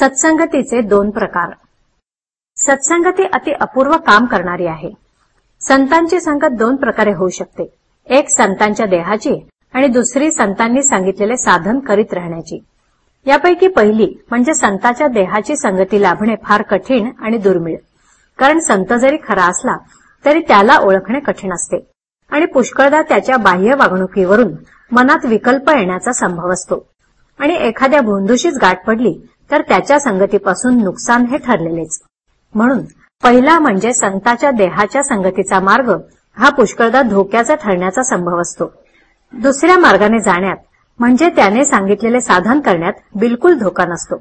सत्संगतीचे दोन प्रकार. सत्संगती अति अपूर्व काम करणारी आहे. संतांची संगत दोन प्रकारे होऊ शकते. एक संतांच्या देहाची आणि दुसरी संतांनी सांगितलेले साधन करीत राहण्याची. यापैकी पहिली म्हणजे संताच्या देहाची संगती लाभणे फार कठीण आणि दुर्मिळ. कारण संत जरी खरा असला तरी त्याला ओळखणे कठीण असते. आणि पुष्कळदा त्याच्या बाह्य वागणुकीवरून मनात विकल्प येण्याचा संभव असतो. आणि एखाद्या भोंदूशीच गाठ पडली तर त्याच्या संगतीपासून नुकसान हे ठरलेलेच. म्हणून पहिला म्हणजे संताच्या देहाच्या संगतीचा मार्ग हा पुष्कळदा धोक्याचा ठरण्याचा संभव असतो. दुसऱ्या मार्गाने जाण्यात म्हणजे त्याने सांगितलेले साधन करण्यात बिलकुल धोका नसतो.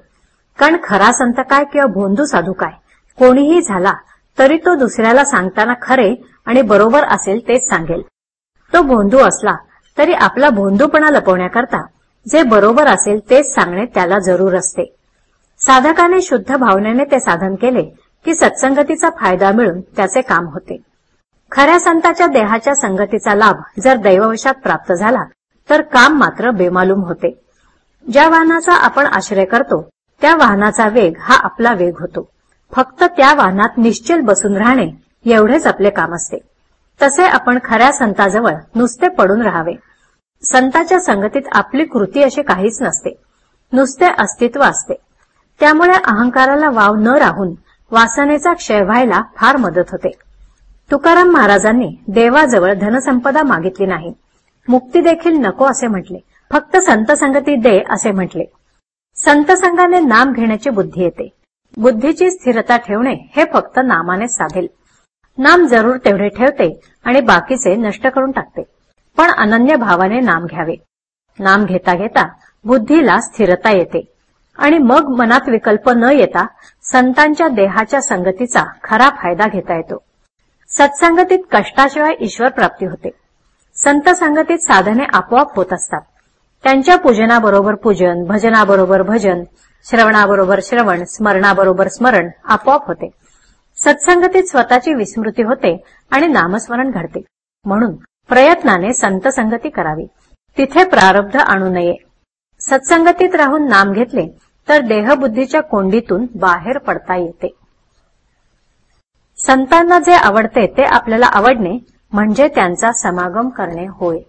कारण खरा संत काय किंवा भोंदू साधू काय? कोणीही झाला तरी तो दुसऱ्याला सांगताना खरे आणि बरोबर असेल तेच सांगेल. तो भोंदू असला तरी आपला भोंदूपणा लपवण्याकरता जे बरोबर असेल तेच सांगणे त्याला जरूर असते. साधकाने शुद्ध भावनेने ते साधन केले की सत्संगतीचा फायदा मिळून त्याचे काम होते. खऱ्या संताच्या देहाच्या संगतीचा लाभ जर दैववशात प्राप्त झाला तर काम मात्र बेमालूम होते. ज्या वाहनाचा आपण आश्रय करतो त्या वाहनाचा वेग हा आपला वेग होतो. फक्त त्या वाहनात निश्चल बसून राहणे एवढेच आपले काम असते. तसे आपण खऱ्या संताजवळ नुसते पडून राहावे. संताच्या संगतीत आपली कृती अशी काहीच नसते. नुसते अस्तित्व असते. त्यामुळे अहंकाराला वाव न राहून वासनेचा क्षय व्हायला फार मदत होते. तुकाराम महाराजांनी देवाजवळ धनसंपदा मागितली नाही. मुक्ती देखील नको असे म्हटले. फक्त संत संगती दे असे म्हटले. संत संघाने नाम घेण्याची बुद्धी येते. बुद्धीची स्थिरता ठेवणे हे फक्त नामाने साधेल. नाम जरूर तेवढे ठेवते आणि बाकीचे नष्ट करून टाकते. पण अनन्य भावाने नाम घ्यावे. नाम घेता घेता बुद्धीला स्थिरता येते. आणि मग मनात विकल्प न येता संतांच्या देहाच्या संगतीचा खरा फायदा घेता येतो. सत्संगतीत कष्टाशिवाय ईश्वर प्राप्ती होते. संत संगतीत साधने आपोआप होत असतात. त्यांच्या पूजनाबरोबर पूजन भजनाबरोबर भजन श्रवणाबरोबर श्रवण स्मरणाबरोबर स्मरण आपोआप होते. सत्संगतीत स्वतःची विस्मृती होते आणि नामस्मरण घडते. म्हणून प्रयत्नाने संत संगती करावी. तिथे प्रारब्ध आणू नये. सत्संगतीत राहून नाम घेतले तर देहबुद्धीच्या कोंडीतून बाहेर पडता येते. संतांना जे आवडते ते आपल्याला आवडणे म्हणजे त्यांचा समागम करणे होय.